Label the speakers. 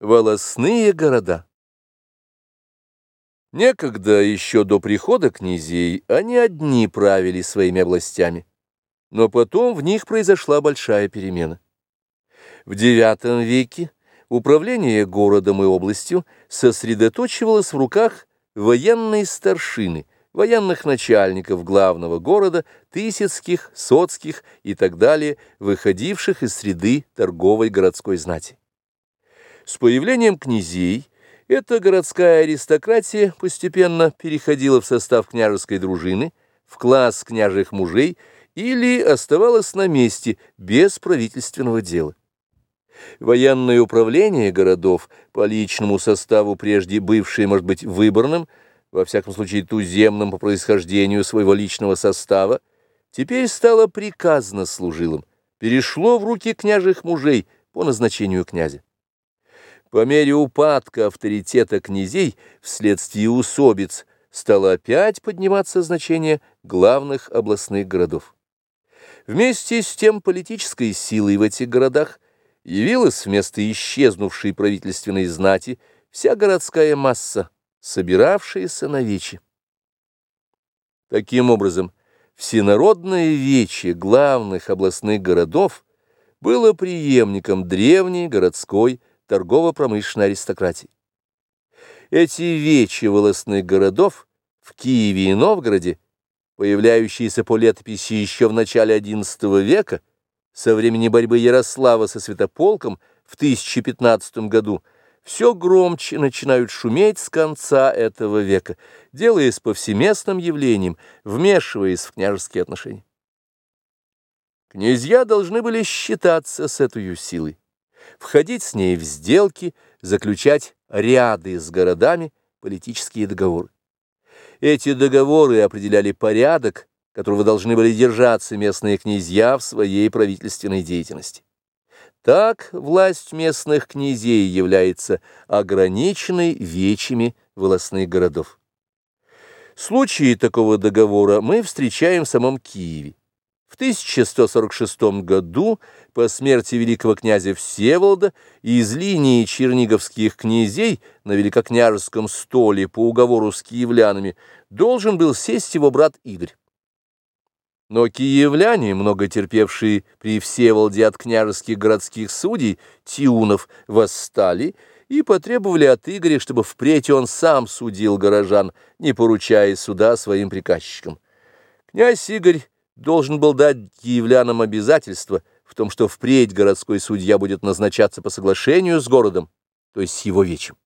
Speaker 1: Волосные города. Некогда, еще до прихода князей, они одни правили своими областями, но потом в них произошла большая перемена. В IX веке управление городом и областью сосредоточивалось в руках военной старшины, военных начальников главного города, тысяцких, соцких и так далее, выходивших из среды торговой городской знати. С появлением князей эта городская аристократия постепенно переходила в состав княжеской дружины, в класс княжих мужей или оставалась на месте без правительственного дела. Военное управление городов, по личному составу прежде бывшее, может быть, выборным, во всяком случае туземным по происхождению своего личного состава, теперь стало приказно служилым, перешло в руки княжих мужей по назначению князя. По мере упадка авторитета князей вследствие усобиц стало опять подниматься значение главных областных городов. Вместе с тем политической силой в этих городах явилась вместо исчезнувшей правительственной знати вся городская масса, собиравшаяся на вече. Таким образом, всенародное вече главных областных городов было преемником древней городской торгово-промышленной аристократии. Эти вечи волосных городов в Киеве и Новгороде, появляющиеся по летописи еще в начале XI века, со времени борьбы Ярослава со Святополком в 1015 году, все громче начинают шуметь с конца этого века, делаясь повсеместным явлением, вмешиваясь в княжеские отношения. Князья должны были считаться с этой силой входить с ней в сделки, заключать ряды с городами, политические договоры. Эти договоры определяли порядок, которого должны были держаться местные князья в своей правительственной деятельности. Так власть местных князей является ограниченной вечами волосных городов. Случаи такого договора мы встречаем в самом Киеве. В 1146 году, по смерти великого князя Всеволода, из линии черниговских князей на великокняжеском столе по уговору с киевлянами должен был сесть его брат Игорь. Но киевляне, много терпевшие при Всеволоде от княжеских городских судей, тиунов, восстали и потребовали от Игоря, чтобы впредь он сам судил горожан, не поручая суда своим приказчикам. Князь Игорь должен был дать киевлянам обязательство в том, что впредь городской судья будет назначаться по соглашению с городом, то есть с его вечем.